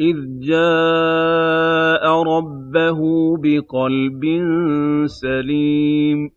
إِذْ جَاءَ رَبَّهُ بِقَلْبٍ سَلِيمٍ